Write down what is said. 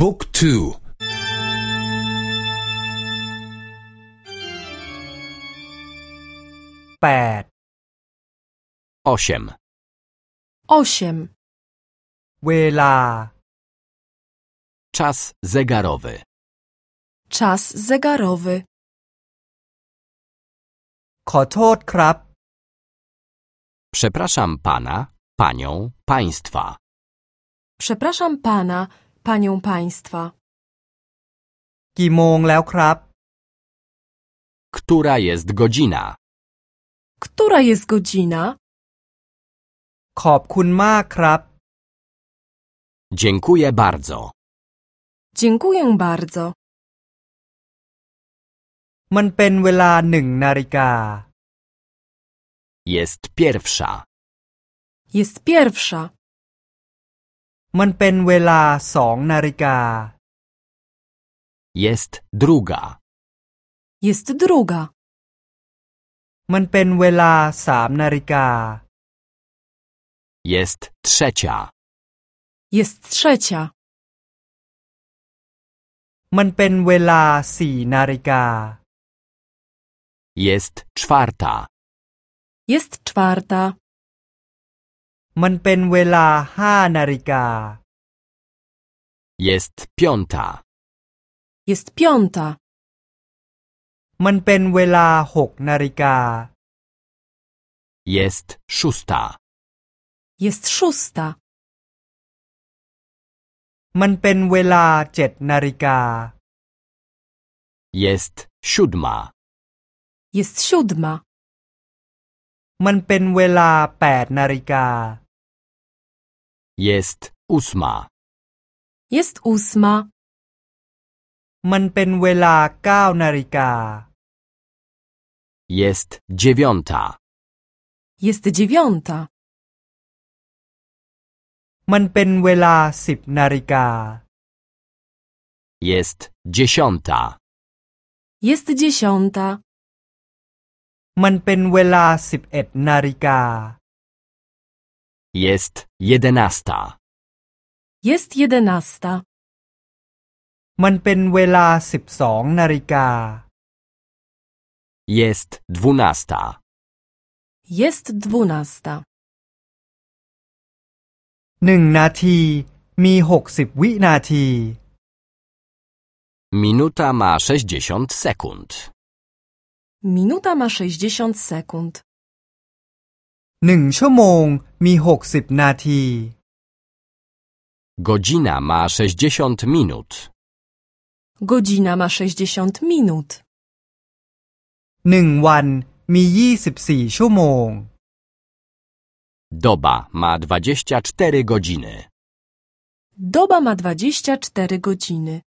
บุ๊กทู แปด osiem, osiem, เวลา czas zegarowy, czas zegarowy, ขอโทษครับ przepraszam pana, panią, państwa, przepraszam pana, panią państwa, กี่โมงแล้วครับ która jest godzina, która jest godzina, ขอบคุณมากครับ dziękuję bardzo, dziękuję bardzo, มันเป็นเวลาหนึ่งนาฬิกา jest pierwsza, jest pierwsza, มันเป็นเวลาสองนาฬิกา jest druga, jest druga, มันเป็นเวลาสามนาฬิกา jest trzecia, jest trzecia, มันเป็นเวลาสี่นาฬิกา jest czwarta, jest czwarta, มันเป็นเวลาห้านาฬิกา jest piąta, jest piąta, มันเป็นเวลาหกนาฬิกา jest szósta, jest szósta, มันเป็นเวลาเจ็ดนาฬิกา jest siódma, jest siódma, มันเป็นเวลาแปดนาฬิกา jest ósma, jest ósma, มันเป็นเวลาเก้านาฬิกา jest dziewiąta, jest dziewiąta, มันเป็นเวลาสิบนาฬิกา jest dziesiąta, jest dziesiąta, มันเป็นเวลาสิบเอ็ดนาฬิกา jest jedenasta, jest jedenasta, มันเป็นเวลาสิบสองนาฬิกา jest dwunasta, jest dwunasta. หนึ่งนาทีมีหกสิบวินาที minuta ma sześćdziesiąt sekund, Minuta ma 60 sekund. หนึ่งชั่วโมงมีหกสิบนาที godzina ma sześćdziesiąt minut, Godzina ma 60 minut. หนึ่งวันมียี่สิบสี่ชั่วโมง doba ma dwadzieścia cztery godziny. Doba ma 24 godziny.